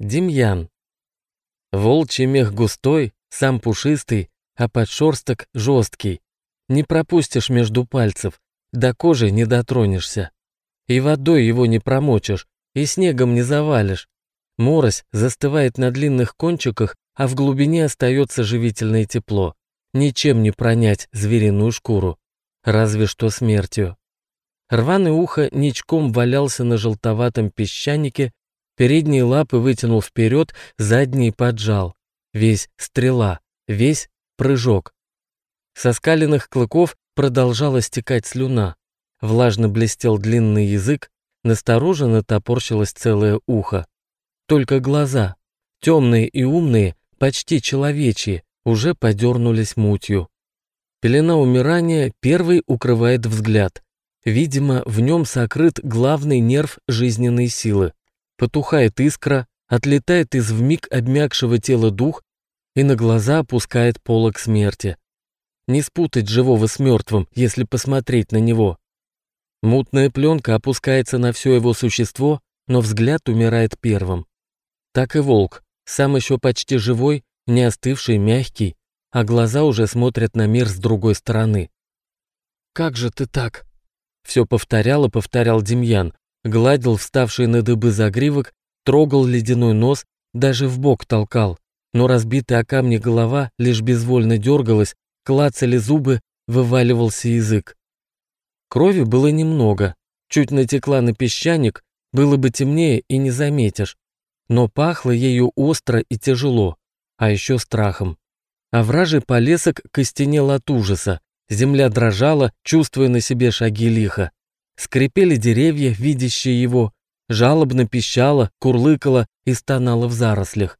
Демьян. Волчий мех густой, сам пушистый, а подшерсток жесткий. Не пропустишь между пальцев, до кожи не дотронешься. И водой его не промочишь, и снегом не завалишь. Морось застывает на длинных кончиках, а в глубине остается живительное тепло. Ничем не пронять звериную шкуру, разве что смертью. Рваное ухо ничком валялся на желтоватом песчанике, передние лапы вытянул вперед, задние поджал. Весь стрела, весь прыжок. Со скаленных клыков продолжала стекать слюна. Влажно блестел длинный язык, настороженно топорщилось целое ухо. Только глаза, темные и умные, почти человечьи, уже подернулись мутью. Пелена умирания первый укрывает взгляд. Видимо, в нем сокрыт главный нерв жизненной силы. Потухает искра, отлетает из вмиг обмякшего тела дух и на глаза опускает полог смерти. Не спутать живого с мертвым, если посмотреть на него. Мутная пленка опускается на все его существо, но взгляд умирает первым. Так и волк, сам еще почти живой, не остывший, мягкий, а глаза уже смотрят на мир с другой стороны. «Как же ты так?» Все повторял и повторял Демьян, гладил вставший на дыбы загривок, трогал ледяной нос, даже в бок толкал, но разбитая о камни голова лишь безвольно дергалась, клацали зубы, вываливался язык. Крови было немного, чуть натекла на песчаник, было бы темнее и не заметишь, но пахло ею остро и тяжело, а еще страхом. А вражий полесок костенел от ужаса, земля дрожала, чувствуя на себе шаги лиха. Скрипели деревья, видящие его, жалобно пищала, курлыкала и стонала в зарослях.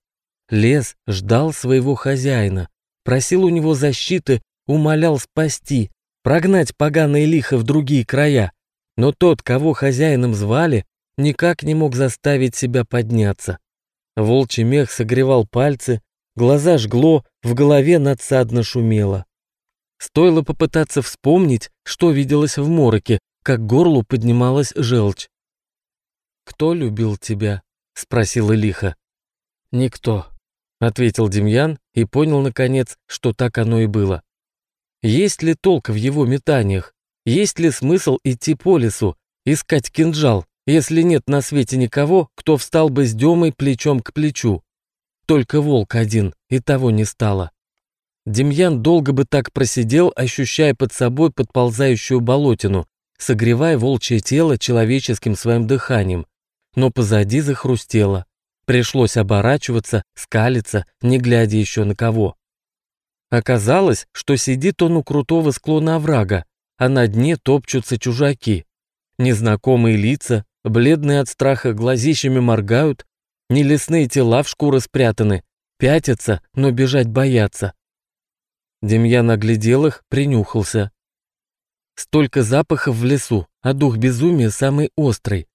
Лес ждал своего хозяина, просил у него защиты, умолял спасти, прогнать поганое лихо в другие края. Но тот, кого хозяином звали, никак не мог заставить себя подняться. Волчий мех согревал пальцы, глаза жгло, в голове надсадно шумело. Стоило попытаться вспомнить, что виделось в мороке, как горлу поднималась желчь. «Кто любил тебя?» — спросила лихо. «Никто», — ответил Демьян и понял, наконец, что так оно и было. Есть ли толк в его метаниях? Есть ли смысл идти по лесу, искать кинжал, если нет на свете никого, кто встал бы с Демой плечом к плечу? Только волк один, и того не стало. Демьян долго бы так просидел, ощущая под собой подползающую болотину, согревая волчье тело человеческим своим дыханием. Но позади захрустело. Пришлось оборачиваться, скалиться, не глядя еще на кого. Оказалось, что сидит он у крутого склона оврага, а на дне топчутся чужаки. Незнакомые лица, бледные от страха глазищами моргают, не лесные тела в шкуры спрятаны, пятятся, но бежать боятся. Демьян оглядел их, принюхался. Столько запахов в лесу, а дух безумия самый острый.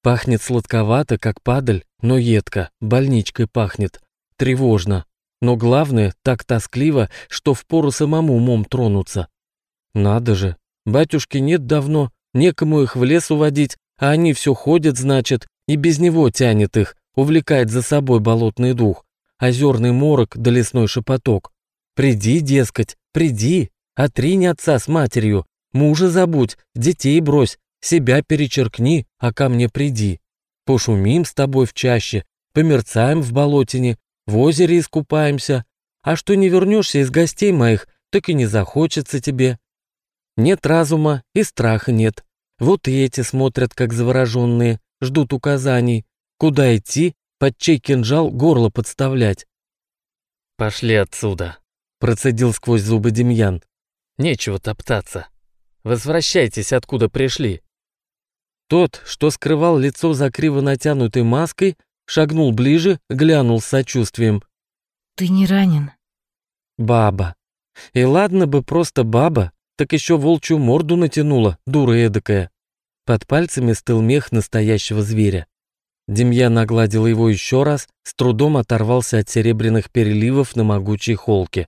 Пахнет сладковато, как падаль, но едко, больничкой пахнет. Тревожно. Но главное, так тоскливо, что впору самому умом тронуться. Надо же, батюшки нет давно, некому их в лес уводить, а они все ходят, значит, и без него тянет их, увлекает за собой болотный дух, озерный морок да лесной шепоток. Приди, дескать, приди, отринь отца с матерью, мужа забудь, детей брось, себя перечеркни, а ко мне приди. Пошумим с тобой в чаще, померцаем в болотине, в озере искупаемся. А что не вернешься из гостей моих, так и не захочется тебе. Нет разума и страха нет. Вот и эти смотрят, как завороженные, ждут указаний, куда идти, под чей кинжал горло подставлять. «Пошли отсюда», Процедил сквозь зубы Демьян. Нечего топтаться. Возвращайтесь, откуда пришли. Тот, что скрывал лицо за криво натянутой маской, шагнул ближе, глянул с сочувствием. «Ты не ранен?» «Баба. И ладно бы просто баба, так еще волчью морду натянула, дура эдакая». Под пальцами стыл мех настоящего зверя. Демьян нагладил его еще раз, с трудом оторвался от серебряных переливов на могучей холке.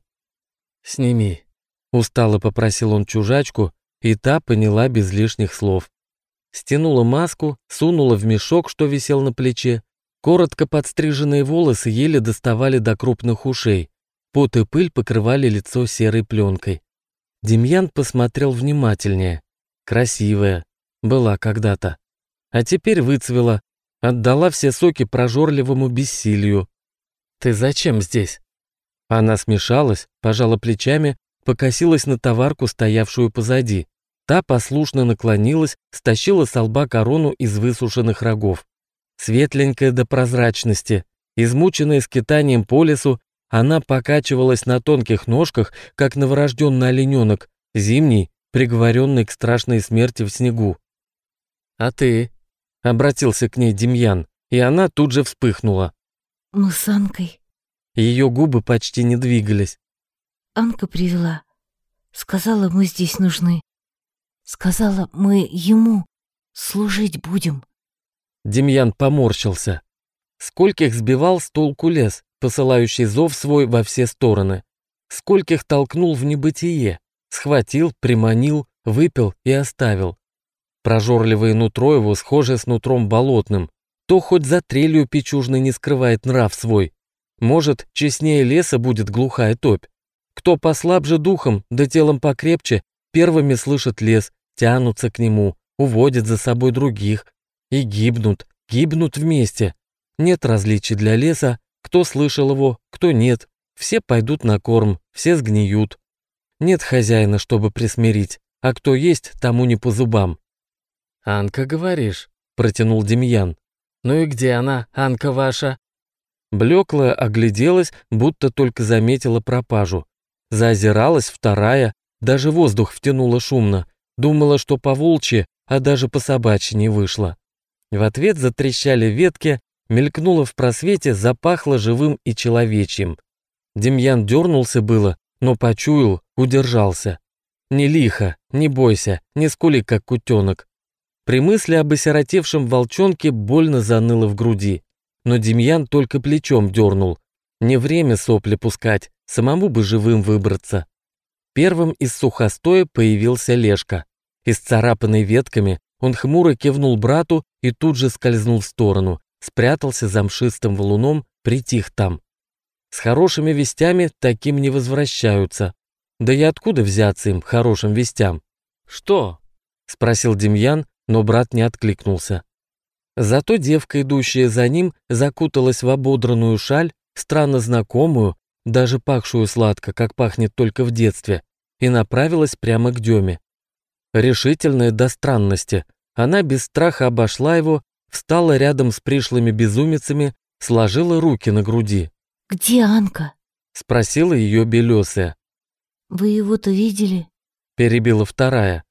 «Сними», — устало попросил он чужачку, и та поняла без лишних слов. Стянула маску, сунула в мешок, что висел на плече, Коротко подстриженные волосы еле доставали до крупных ушей. Пот и пыль покрывали лицо серой пленкой. Демьян посмотрел внимательнее. Красивая. Была когда-то. А теперь выцвела. Отдала все соки прожорливому бессилию. «Ты зачем здесь?» Она смешалась, пожала плечами, покосилась на товарку, стоявшую позади. Та послушно наклонилась, стащила с лба корону из высушенных рогов. Светленькая до прозрачности, измученная скитанием по лесу, она покачивалась на тонких ножках, как новорожденный олененок, зимний, приговоренный к страшной смерти в снегу. «А ты?» — обратился к ней Демьян, и она тут же вспыхнула. Мы с Анкой. Ее губы почти не двигались. Анка привела. Сказала, мы здесь нужны. Сказала, мы ему служить будем. Демьян поморщился. Скольких сбивал с толку лес, посылающий зов свой во все стороны. Скольких толкнул в небытие, схватил, приманил, выпил и оставил. Прожорливое нутро его схоже с нутром болотным, то хоть за трелью печужной не скрывает нрав свой. Может, честнее леса будет глухая топь. Кто послабже духом, да телом покрепче, первыми слышат лес, тянутся к нему, уводят за собой других. И гибнут, гибнут вместе. Нет различий для леса, кто слышал его, кто нет. Все пойдут на корм, все сгниют. Нет хозяина, чтобы присмирить, а кто есть, тому не по зубам. «Анка, говоришь?» — протянул Демьян. «Ну и где она, Анка ваша?» Блеклая огляделась, будто только заметила пропажу. Заозиралась вторая, даже воздух втянула шумно. Думала, что по волчьи, а даже по собачьи не вышла. В ответ затрещали ветки, мелькнуло в просвете, запахло живым и человечьим. Демьян дернулся было, но почуял, удержался. Не лихо, не бойся, не скули, как кутенок. При мысли об осиротевшем волчонке больно заныло в груди. Но Демьян только плечом дернул. Не время сопли пускать, самому бы живым выбраться. Первым из сухостоя появился Лешка. Исцарапанный ветками, он хмуро кивнул брату и тут же скользнул в сторону, спрятался за мшистым валуном, притих там. С хорошими вестями таким не возвращаются. Да и откуда взяться им, хорошим вестям? «Что?» — спросил Демьян, но брат не откликнулся. Зато девка, идущая за ним, закуталась в ободранную шаль, странно знакомую, даже пахшую сладко, как пахнет только в детстве, и направилась прямо к Деме. Решительная до странности, она без страха обошла его, встала рядом с пришлыми безумицами, сложила руки на груди. «Где Анка?» — спросила ее белесая. «Вы его-то видели?» — перебила вторая.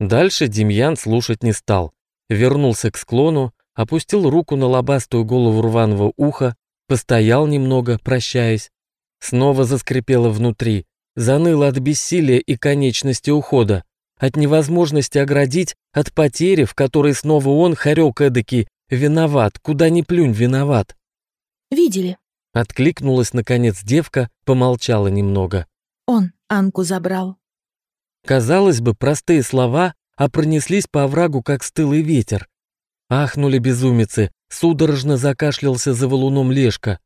Дальше Демьян слушать не стал. Вернулся к склону, опустил руку на лобастую голову рваного уха, постоял немного, прощаясь, Снова заскрипело внутри, заныло от бессилия и конечности ухода, от невозможности оградить, от потери, в которой снова он, хорек эдакий, виноват, куда ни плюнь виноват. «Видели?» Откликнулась, наконец, девка, помолчала немного. «Он Анку забрал». Казалось бы, простые слова, а пронеслись по оврагу, как стылый ветер. Ахнули безумицы, судорожно закашлялся за валуном Лешка.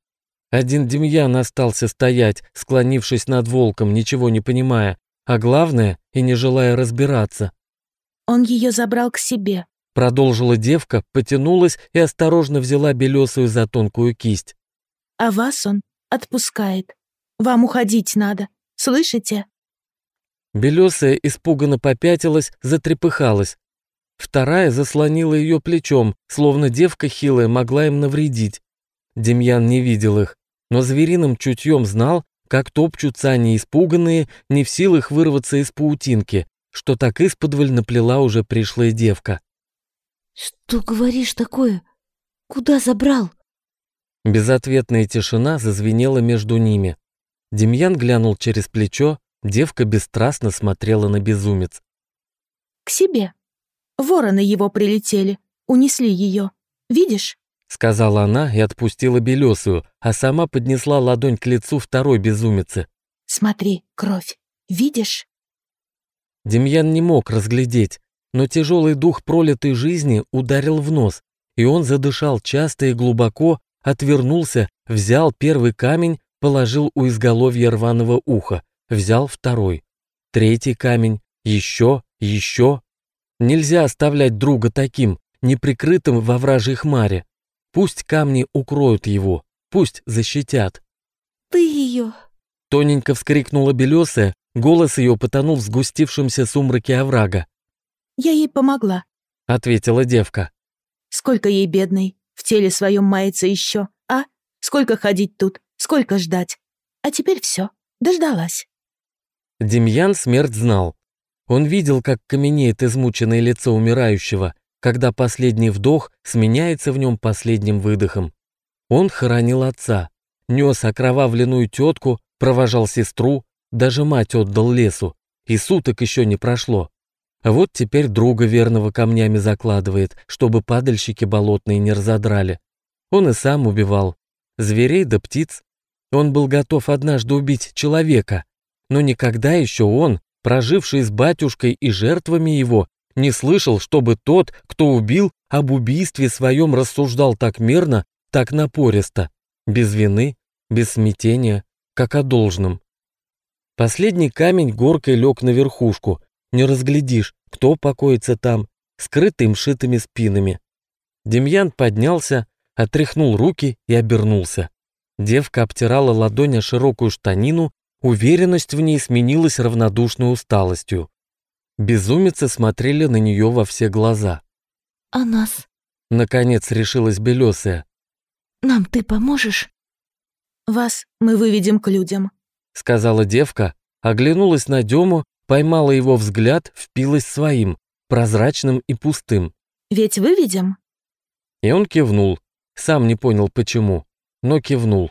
Один Демьян остался стоять, склонившись над волком, ничего не понимая, а главное и не желая разбираться. «Он ее забрал к себе», — продолжила девка, потянулась и осторожно взяла белесую за тонкую кисть. «А вас он отпускает. Вам уходить надо, слышите?» Белесая испуганно попятилась, затрепыхалась. Вторая заслонила ее плечом, словно девка хилая могла им навредить. Демьян не видел их, но звериным чутьем знал, как топчутся они испуганные, не в силах вырваться из паутинки, что так исподволь наплела уже пришлая девка. «Что говоришь такое? Куда забрал?» Безответная тишина зазвенела между ними. Демьян глянул через плечо, девка бесстрастно смотрела на безумец. «К себе. Вороны его прилетели, унесли ее. Видишь?» Сказала она и отпустила белесую, а сама поднесла ладонь к лицу второй безумицы. «Смотри, кровь. Видишь?» Демьян не мог разглядеть, но тяжелый дух пролитой жизни ударил в нос, и он задышал часто и глубоко, отвернулся, взял первый камень, положил у изголовья рваного уха, взял второй, третий камень, еще, еще. Нельзя оставлять друга таким, неприкрытым во вражьей хмаре. Пусть камни укроют его, пусть защитят. «Ты ее!» Тоненько вскрикнула белесая, голос ее потонул в сгустившемся сумраке оврага. «Я ей помогла», — ответила девка. «Сколько ей, бедной, в теле своем мается еще, а? Сколько ходить тут, сколько ждать? А теперь все, дождалась». Демьян смерть знал. Он видел, как каменеет измученное лицо умирающего, когда последний вдох сменяется в нем последним выдохом. Он хоронил отца, нес окровавленную тетку, провожал сестру, даже мать отдал лесу, и суток еще не прошло. А вот теперь друга верного камнями закладывает, чтобы падальщики болотные не разодрали. Он и сам убивал. Зверей да птиц. Он был готов однажды убить человека, но никогда еще он, проживший с батюшкой и жертвами его, не слышал, чтобы тот, кто убил, об убийстве своем рассуждал так мирно, так напористо, без вины, без смятения, как о должном. Последний камень горкой лег на верхушку, не разглядишь, кто покоится там, скрытый мшитыми спинами. Демьян поднялся, отряхнул руки и обернулся. Девка обтирала ладонь о широкую штанину Уверенность в ней сменилась равнодушной усталостью. Безумицы смотрели на нее во все глаза. «А нас?» Наконец решилась Белесая. «Нам ты поможешь?» «Вас мы выведем к людям», сказала девка, оглянулась на Дему, поймала его взгляд, впилась своим, прозрачным и пустым. «Ведь выведем?» И он кивнул, сам не понял почему, но кивнул.